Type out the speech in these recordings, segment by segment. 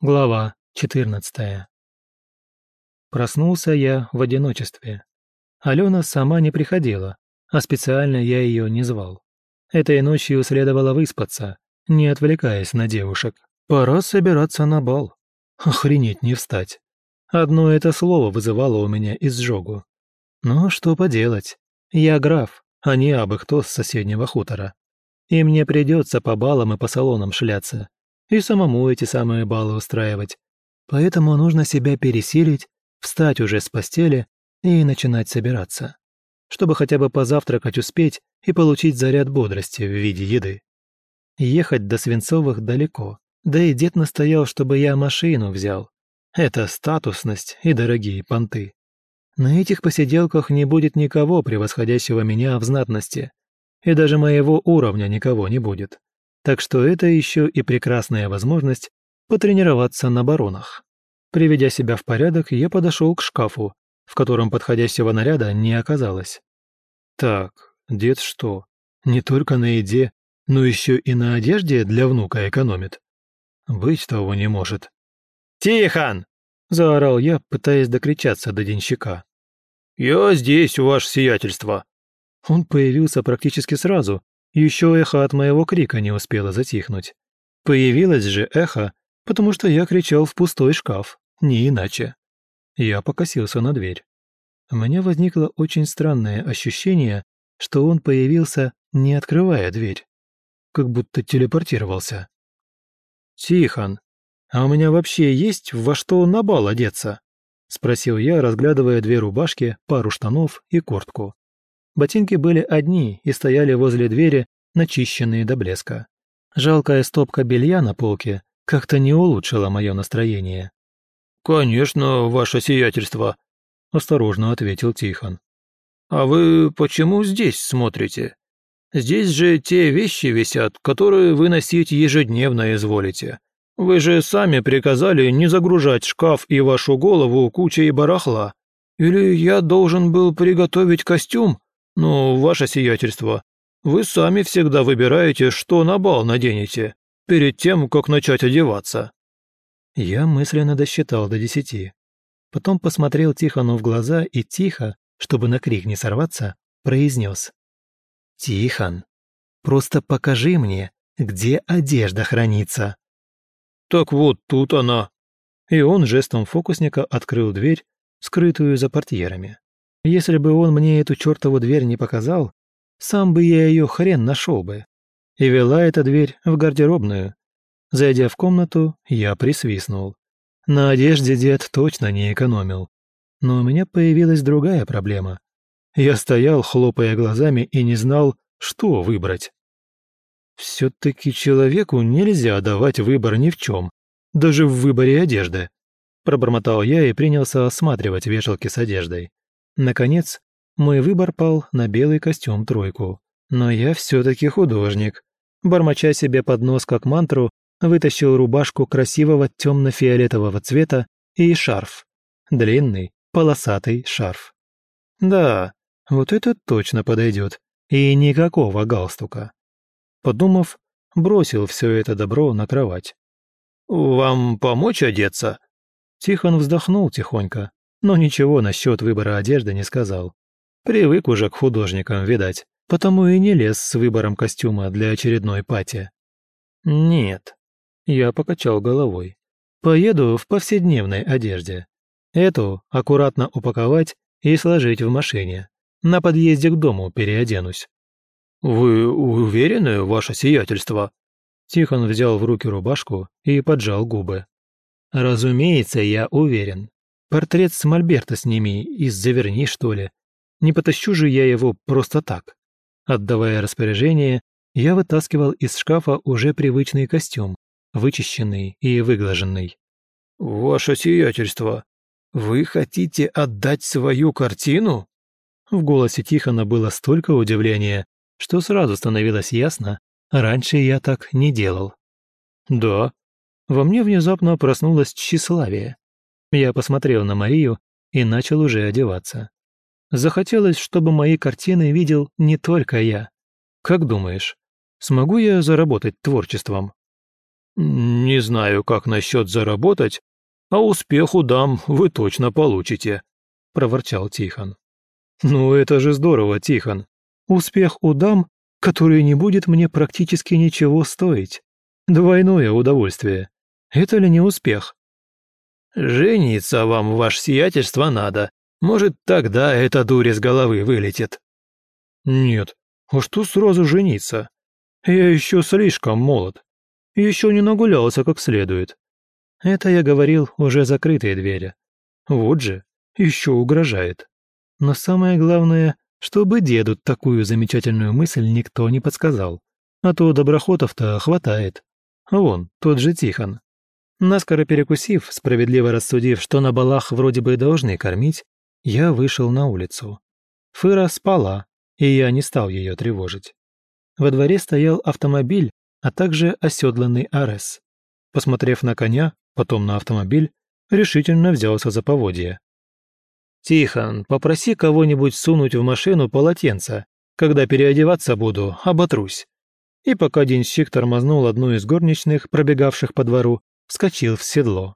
Глава 14. Проснулся я в одиночестве. Алена сама не приходила, а специально я ее не звал. Этой ночью следовало выспаться, не отвлекаясь на девушек. Пора собираться на бал. Охренеть не встать. Одно это слово вызывало у меня изжогу. Но что поделать, я граф, а не абы кто с соседнего хутора. И мне придется по балам и по салонам шляться, и самому эти самые баллы устраивать. Поэтому нужно себя пересилить, встать уже с постели и начинать собираться, чтобы хотя бы позавтракать успеть и получить заряд бодрости в виде еды. Ехать до Свинцовых далеко, да и дед настоял, чтобы я машину взял. Это статусность и дорогие понты. На этих посиделках не будет никого, превосходящего меня в знатности, и даже моего уровня никого не будет. Так что это еще и прекрасная возможность потренироваться на баронах. Приведя себя в порядок, я подошел к шкафу, в котором подходящего наряда не оказалось. Так, дед что, не только на еде, но еще и на одежде для внука экономит? Быть того не может. «Тихон!» – заорал я, пытаясь докричаться до денщика. «Я здесь, ваше сиятельство!» Он появился практически сразу, еще эхо от моего крика не успело затихнуть. Появилось же эхо, потому что я кричал в пустой шкаф, не иначе. Я покосился на дверь. У меня возникло очень странное ощущение, что он появился, не открывая дверь. Как будто телепортировался. «Тихон, а у меня вообще есть во что на бал одеться?» — спросил я, разглядывая две рубашки, пару штанов и куртку. Ботинки были одни и стояли возле двери, начищенные до блеска. Жалкая стопка белья на полке как-то не улучшила мое настроение. «Конечно, ваше сиятельство», – осторожно ответил Тихон. «А вы почему здесь смотрите? Здесь же те вещи висят, которые вы носить ежедневно изволите. Вы же сами приказали не загружать шкаф и вашу голову кучей барахла. Или я должен был приготовить костюм, «Ну, ваше сиятельство, вы сами всегда выбираете, что на бал наденете, перед тем, как начать одеваться». Я мысленно досчитал до десяти. Потом посмотрел Тихону в глаза и тихо, чтобы на крик не сорваться, произнес. «Тихон, просто покажи мне, где одежда хранится». «Так вот тут она». И он жестом фокусника открыл дверь, скрытую за портьерами. Если бы он мне эту чертову дверь не показал, сам бы я ее хрен нашел бы. И вела эта дверь в гардеробную. Зайдя в комнату, я присвистнул. На одежде дед точно не экономил. Но у меня появилась другая проблема. Я стоял, хлопая глазами, и не знал, что выбрать. Все-таки человеку нельзя давать выбор ни в чем, даже в выборе одежды. Пробормотал я и принялся осматривать вешалки с одеждой. Наконец, мой выбор пал на белый костюм-тройку. Но я все-таки художник. Бормоча себе под нос как мантру, вытащил рубашку красивого темно-фиолетового цвета и шарф. Длинный, полосатый шарф. Да, вот это точно подойдет. И никакого галстука. Подумав, бросил все это добро на кровать. «Вам помочь одеться?» Тихон вздохнул тихонько, но ничего насчет выбора одежды не сказал. Привык уже к художникам, видать, потому и не лез с выбором костюма для очередной пати. Нет, я покачал головой. Поеду в повседневной одежде. Эту аккуратно упаковать и сложить в машине. На подъезде к дому переоденусь. «Вы уверены, ваше сиятельство?» Тихон взял в руки рубашку и поджал губы. «Разумеется, я уверен. Портрет с Мольберта сними, из-за верни, что ли. Не потащу же я его просто так. Отдавая распоряжение, я вытаскивал из шкафа уже привычный костюм, вычищенный и выглаженный. «Ваше сиятельство, вы хотите отдать свою картину?» В голосе Тихона было столько удивления, что сразу становилось ясно, раньше я так не делал. «Да». Во мне внезапно проснулось тщеславие. Я посмотрел на Марию и начал уже одеваться. Захотелось, чтобы мои картины видел не только я. Как думаешь, смогу я заработать творчеством? Не знаю, как насчет заработать, а успеху дам вы точно получите», – проворчал Тихон. «Ну это же здорово, Тихон. Успех у дам, который не будет мне практически ничего стоить. Двойное удовольствие. Это ли не успех?» «Жениться вам, ваше сиятельство, надо. Может, тогда эта дурь из головы вылетит». «Нет, а что сразу жениться? Я еще слишком молод. Еще не нагулялся как следует. Это я говорил уже закрытые двери. Вот же, еще угрожает. Но самое главное, чтобы деду такую замечательную мысль никто не подсказал. А то доброхотов-то хватает. Вон, тот же Тихон. Наскоро перекусив, справедливо рассудив, что на балах вроде бы должны кормить, я вышел на улицу. Фыра спала, и я не стал ее тревожить. Во дворе стоял автомобиль, а также оседланный Арес. Посмотрев на коня, потом на автомобиль, решительно взялся за поводья. «Тихон, попроси кого-нибудь сунуть в машину полотенце. Когда переодеваться буду, оботрусь». И пока денщик тормознул одну из горничных, пробегавших по двору, вскочил в седло.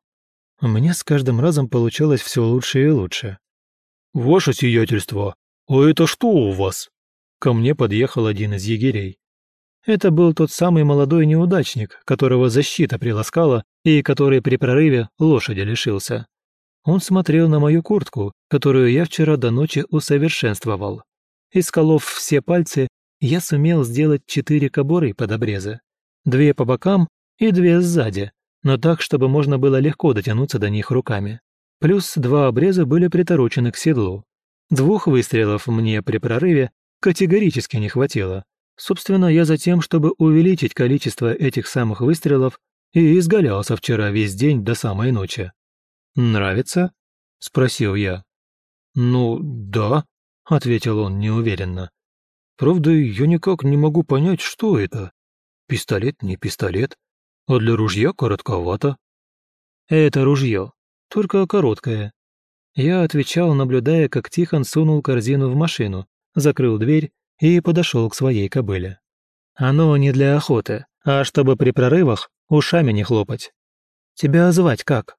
У меня с каждым разом получалось все лучше и лучше. «Ваше сиятельство, а это что у вас?» Ко мне подъехал один из егерей. Это был тот самый молодой неудачник, которого защита приласкала и который при прорыве лошади лишился. Он смотрел на мою куртку, которую я вчера до ночи усовершенствовал. Исколов все пальцы, я сумел сделать четыре кобуры под обрезы. Две по бокам и две сзади, но так, чтобы можно было легко дотянуться до них руками. Плюс два обреза были приторочены к седлу. Двух выстрелов мне при прорыве категорически не хватило. Собственно, я за тем, чтобы увеличить количество этих самых выстрелов, и изгалялся вчера весь день до самой ночи. «Нравится?» – спросил я. «Ну, да», – ответил он неуверенно. «Правда, я никак не могу понять, что это. Пистолет не пистолет, а для ружья коротковато». «Это ружье, только короткое». Я отвечал, наблюдая, как Тихон сунул корзину в машину, закрыл дверь и подошел к своей кобыле. «Оно не для охоты, а чтобы при прорывах ушами не хлопать. Тебя звать как?»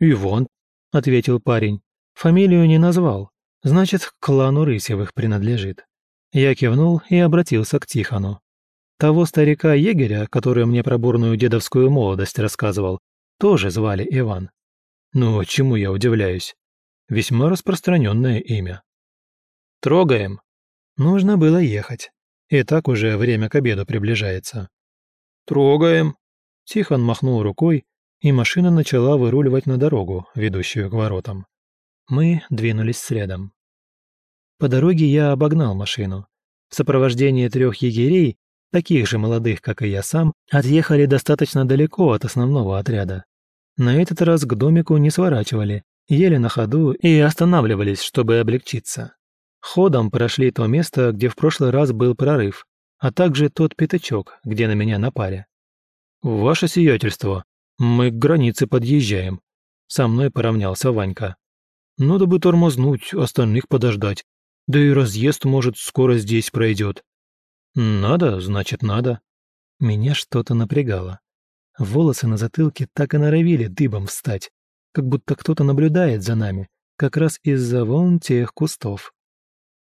«Иван», — ответил парень. Фамилию не назвал, значит, к клану Рысевых принадлежит. Я кивнул и обратился к Тихону. Того старика-егеря, который мне про бурную дедовскую молодость рассказывал, тоже звали Иван. Ну, чему я удивляюсь? Весьма распространенное имя. «Трогаем», Нужно было ехать. И так уже время к обеду приближается. «Трогаем!» Тихон махнул рукой, и машина начала выруливать на дорогу, ведущую к воротам. Мы двинулись следом. По дороге я обогнал машину. В сопровождении трех егерей, таких же молодых, как и я сам, отъехали достаточно далеко от основного отряда. На этот раз к домику не сворачивали, ели на ходу и останавливались, чтобы облегчиться. Ходом прошли то место, где в прошлый раз был прорыв, а также тот пятачок, где на меня напали. «Ваше сиятельство, мы к границе подъезжаем», — со мной поравнялся Ванька. «Надо бы тормознуть, остальных подождать, да и разъезд, может, скоро здесь пройдет». «Надо, значит, надо». Меня что-то напрягало. Волосы на затылке так и норовили дыбом встать, как будто кто-то наблюдает за нами, как раз из-за вон тех кустов.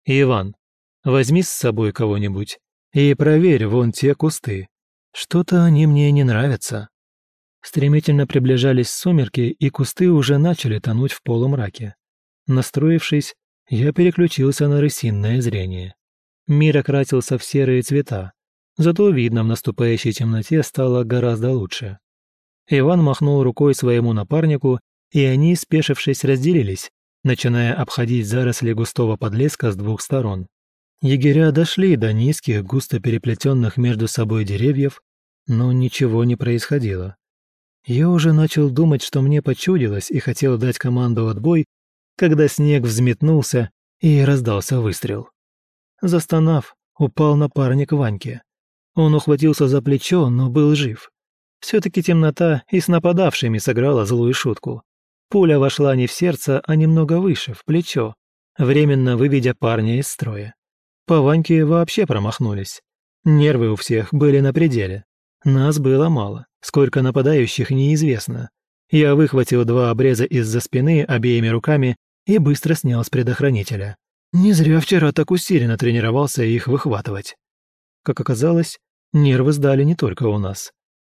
«Иван, возьми с собой кого-нибудь и проверь вон те кусты. Что-то они мне не нравятся». Стремительно приближались сумерки, и кусты уже начали тонуть в полумраке. Настроившись, я переключился на рысинное зрение. Мир окрасился в серые цвета, зато видно в наступающей темноте стало гораздо лучше. Иван махнул рукой своему напарнику, и они, спешившись, разделились, начиная обходить заросли густого подлеска с двух сторон. Егеря дошли до низких, густо переплетенных между собой деревьев, но ничего не происходило. Я уже начал думать, что мне почудилось, и хотел дать команду отбой, когда снег взметнулся и раздался выстрел. Застонав, упал напарник Ваньки. Он ухватился за плечо, но был жив. Все-таки темнота и с нападавшими сыграла злую шутку. Пуля вошла не в сердце, а немного выше, в плечо, временно выведя парня из строя. По Ваньке вообще промахнулись. Нервы у всех были на пределе. Нас было мало, сколько нападающих неизвестно. Я выхватил два обреза из-за спины обеими руками и быстро снял с предохранителя. Не зря вчера так усиленно тренировался их выхватывать. Как оказалось, нервы сдали не только у нас.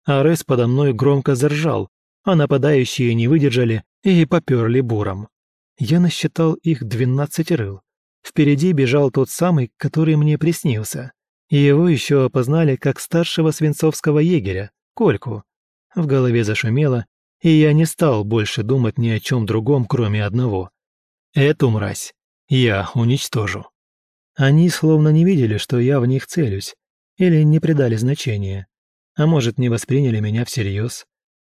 Арес подо мной громко заржал, а нападающие не выдержали и поперли буром. Я насчитал их двенадцать рыл. Впереди бежал тот самый, который мне приснился. Его еще опознали как старшего свинцовского егеря, Кольку. В голове зашумело, и я не стал больше думать ни о чем другом, кроме одного. Эту мразь я уничтожу. Они словно не видели, что я в них целюсь, или не придали значения. А может, не восприняли меня всерьез.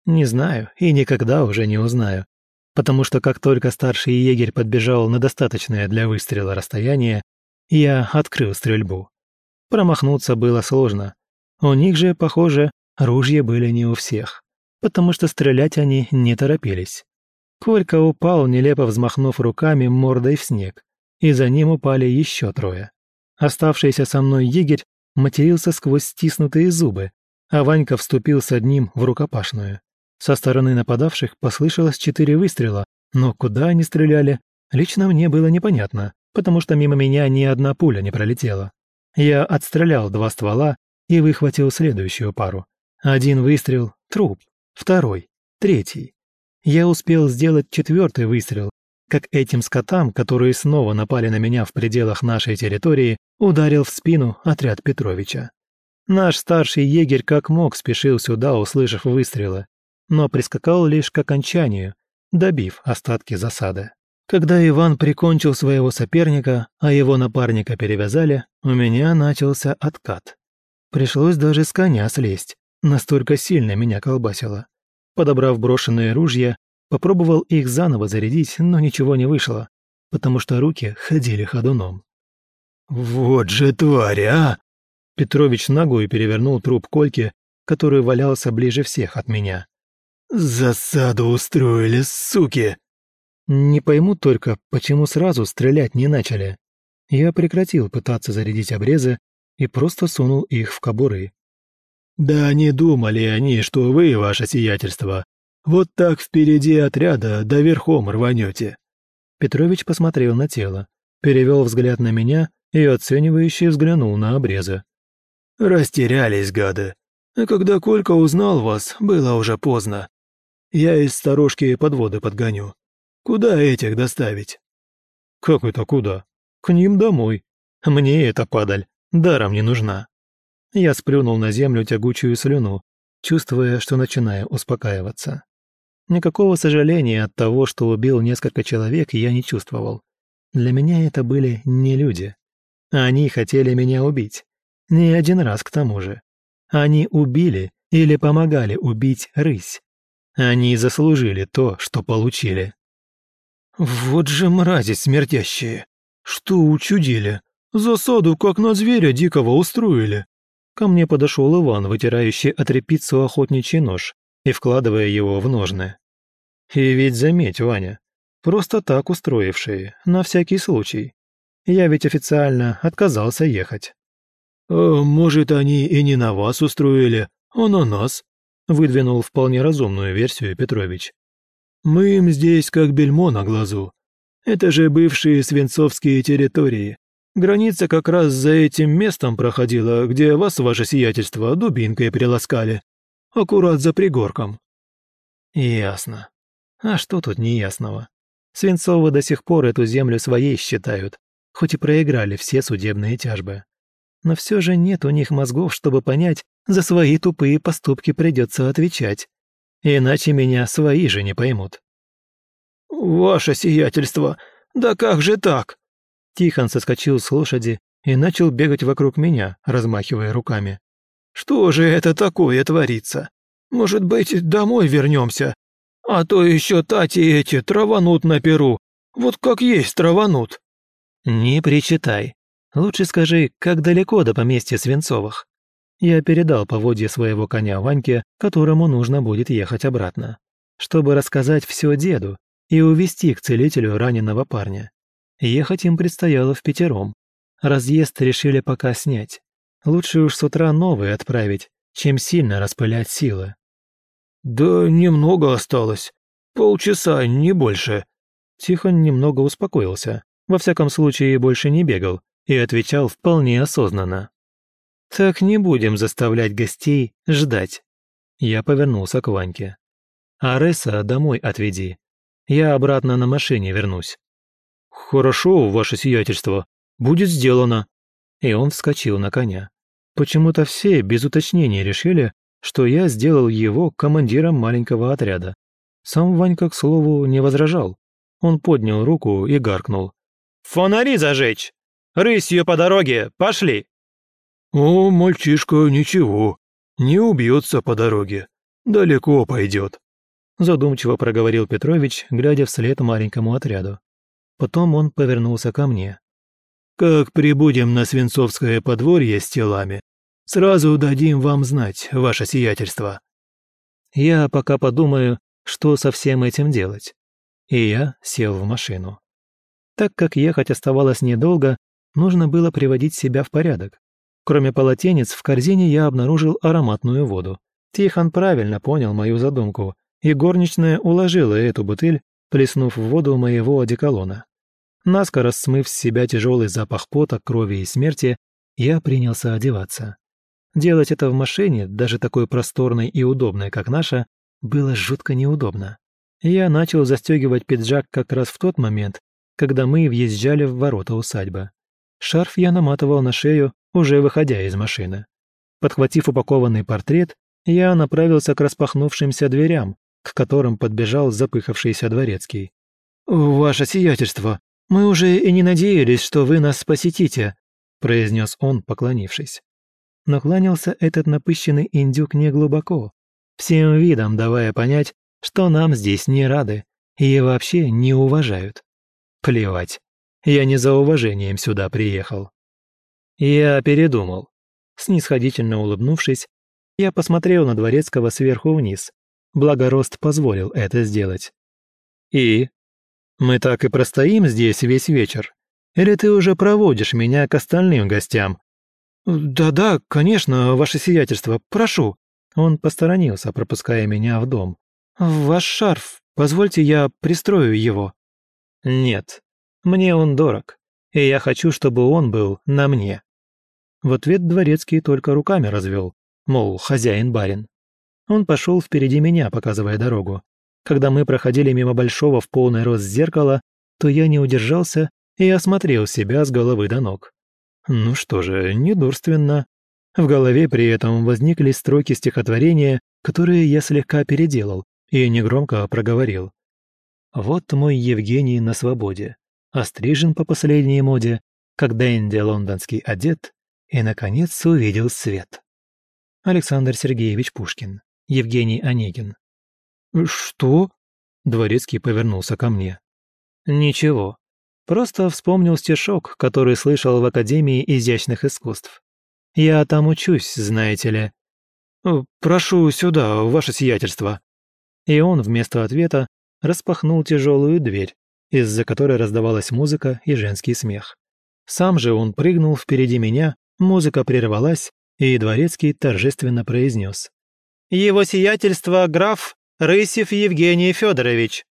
Не знаю и никогда уже не узнаю. Потому что как только старший егерь подбежал на достаточное для выстрела расстояние, я открыл стрельбу. Промахнуться было сложно. У них же, похоже, ружья были не у всех, потому что стрелять они не торопились. Колька упал, нелепо взмахнув руками мордой в снег, и за ним упали еще трое. Оставшийся со мной егерь матерился сквозь стиснутые зубы, а Ванька вступил с одним в рукопашную. Со стороны нападавших послышалось четыре выстрела, но куда они стреляли, лично мне было непонятно, потому что мимо меня ни одна пуля не пролетела. Я отстрелял два ствола и выхватил следующую пару. Один выстрел — труп, второй, третий. Я успел сделать четвертый выстрел, как этим скотам, которые снова напали на меня в пределах нашей территории, ударил в спину отряд Петровича. Наш старший егерь как мог спешил сюда, услышав выстрелы, но прискакал лишь к окончанию, добив остатки засады. Когда Иван прикончил своего соперника, а его напарника перевязали, у меня начался откат. Пришлось даже с коня слезть, настолько сильно меня колбасило. Подобрав брошенные ружья, попробовал их заново зарядить, но ничего не вышло, потому что руки ходили ходуном. «Вот же тварь, а!» Петрович ногой перевернул труп Кольки, который валялся ближе всех от меня. «Засаду устроили, суки!» Не пойму только, почему сразу стрелять не начали. Я прекратил пытаться зарядить обрезы и просто сунул их в кобуры. «Да не думали они, что вы, ваше сиятельство, вот так впереди отряда до верхом рванете». Петрович посмотрел на тело, перевел взгляд на меня и оценивающе взглянул на обрезы. «Растерялись, гады. А когда Колька узнал вас, было уже поздно. Я из сторожки подводы подгоню. Куда этих доставить?» «Как это куда? К ним домой. Мне эта падаль даром не нужна». Я сплюнул на землю тягучую слюну, чувствуя, что начинаю успокаиваться. Никакого сожаления от того, что убил несколько человек, я не чувствовал. Для меня это были не люди. Они хотели меня убить. Не один раз к тому же. Они убили или помогали убить рысь. Они заслужили то, что получили. «Вот же мрази смертящие! Что учудили? Засаду, как на зверя дикого, устроили!» Ко мне подошел Иван, вытирающий от репицу охотничий нож и вкладывая его в ножны. И ведь заметь, Ваня, просто так устроившие, на всякий случай. Я ведь официально отказался ехать. «А может, они и не на вас устроили, а на нас?» выдвинул вполне разумную версию Петрович. Мы им здесь как бельмо на глазу. Это же бывшие свинцовские территории. Граница как раз за этим местом проходила, где вас, ваше сиятельство, дубинкой приласкали. Аккурат за пригорком». «Ясно. А что тут неясного? Свинцовы до сих пор эту землю своей считают, хоть и проиграли все судебные тяжбы. Но все же нет у них мозгов, чтобы понять, за свои тупые поступки придется отвечать. Иначе меня свои же не поймут. «Ваше сиятельство, да как же так?» Тихон соскочил с лошади и начал бегать вокруг меня, размахивая руками. «Что же это такое творится? Может быть, домой вернемся? А то еще тати эти траванут на перу. Вот как есть траванут». «Не причитай. Лучше скажи, как далеко до поместья Свинцовых?» Я передал поводье своего коня Ваньке, которому нужно будет ехать обратно, чтобы рассказать все деду и увести к целителю раненого парня. Ехать им предстояло в пятером. Разъезд решили пока снять. Лучше уж с утра новый отправить, чем сильно распылять силы. «Да немного осталось. Полчаса, не больше». Тихон немного успокоился, во всяком случае больше не бегал и отвечал вполне осознанно. «Так не будем заставлять гостей ждать». Я повернулся к Ваньке. «Ареса домой отведи. Я обратно на машине вернусь». «Хорошо, ваше сиятельство. Будет сделано». И он вскочил на коня. Почему-то все без уточнений решили, что я сделал его командиром маленького отряда. Сам Ванька, к слову, не возражал. Он поднял руку и гаркнул. «Фонари зажечь! Рысью по дороге! Пошли!» «О, мальчишка, ничего, не убьется по дороге. Далеко пойдет», задумчиво проговорил Петрович, глядя вслед маленькому отряду. Потом он повернулся ко мне. «Как прибудем на Свинцовское подворье с телами, сразу дадим вам знать, ваше сиятельство». Я пока подумаю, что со всем этим делать. И я сел в машину. Так как ехать оставалось недолго, нужно было приводить себя в порядок. Кроме полотенец, в корзине я обнаружил ароматную воду. Тихон правильно понял мою задумку, и горничная уложила эту бутыль, плеснув в воду моего одеколона. Наскоро смыв с себя тяжелый запах пота, крови и смерти, я принялся одеваться. Делать это в машине, даже такой просторной и удобной, как наша, было жутко неудобно. Я начал застегивать пиджак как раз в тот момент, когда мы въезжали в ворота усадьбы. Шарф я наматывал на шею, уже выходя из машины. Подхватив упакованный портрет, я направился к распахнувшимся дверям, к которым подбежал запыхавшийся дворецкий. «Ваше сиятельство, мы уже и не надеялись, что вы нас посетите», произнес он, поклонившись. Но этот напыщенный индюк неглубоко, всем видом давая понять, что нам здесь не рады и вообще не уважают. Плевать, я не за уважением сюда приехал. Я передумал. Снисходительно улыбнувшись, я посмотрел на Дворецкого сверху вниз, благо рост позволил это сделать. «И? Мы так и простоим здесь весь вечер? Или ты уже проводишь меня к остальным гостям?» «Да-да, конечно, ваше сиятельство, прошу». Он посторонился, пропуская меня в дом. «Ваш шарф, позвольте я пристрою его». «Нет, мне он дорог, и я хочу, чтобы он был на мне». В ответ дворецкий только руками развел, мол, хозяин-барин. Он пошел впереди меня, показывая дорогу. Когда мы проходили мимо большого в полный рост зеркала, то я не удержался и осмотрел себя с головы до ног. Ну что же, недурственно. В голове при этом возникли строки стихотворения, которые я слегка переделал и негромко проговорил. Вот мой Евгений на свободе, острижен по последней моде, как Дэнди лондонский одет, и, наконец, увидел свет. Александр Сергеевич Пушкин. Евгений Онегин. «Что?» Дворецкий повернулся ко мне. «Ничего. Просто вспомнил стишок, который слышал в Академии изящных искусств. Я там учусь, знаете ли». «Прошу сюда, ваше сиятельство». И он вместо ответа распахнул тяжелую дверь, из-за которой раздавалась музыка и женский смех. Сам же он прыгнул впереди меня, музыка прервалась, и Дворецкий торжественно произнес. Его сиятельство граф Рысев Евгений Федорович.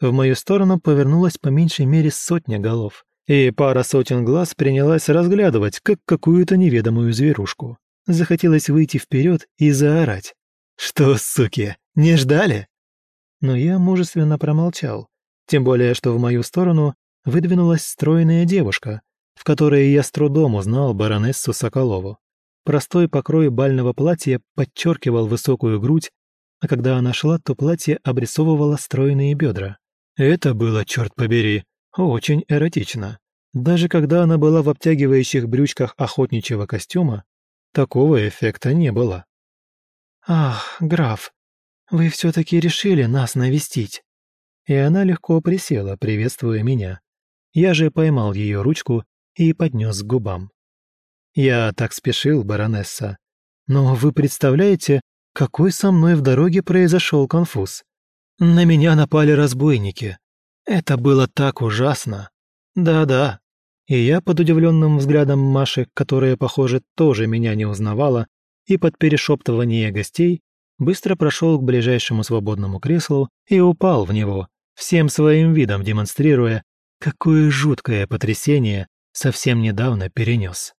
В мою сторону повернулась по меньшей мере сотня голов, и пара сотен глаз принялась разглядывать, как какую-то неведомую зверушку. Захотелось выйти вперед и заорать. «Что, суки, не ждали?» Но я мужественно промолчал, тем более, что в мою сторону выдвинулась стройная девушка, в которой я с трудом узнал баронессу Соколову. Простой покрой бального платья подчеркивал высокую грудь, а когда она шла, то платье обрисовывало стройные бедра. Это было, черт побери, очень эротично. Даже когда она была в обтягивающих брючках охотничьего костюма, такого эффекта не было. «Ах, граф, вы все-таки решили нас навестить!» И она легко присела, приветствуя меня. Я же поймал ее ручку и поднес к губам. «Я так спешил, баронесса. Но вы представляете, какой со мной в дороге произошел конфуз? На меня напали разбойники. Это было так ужасно. Да-да». И я под удивленным взглядом Маши, которая, похоже, тоже меня не узнавала, и под перешептывание гостей быстро прошел к ближайшему свободному креслу и упал в него, всем своим видом демонстрируя, какое жуткое потрясение совсем недавно перенес.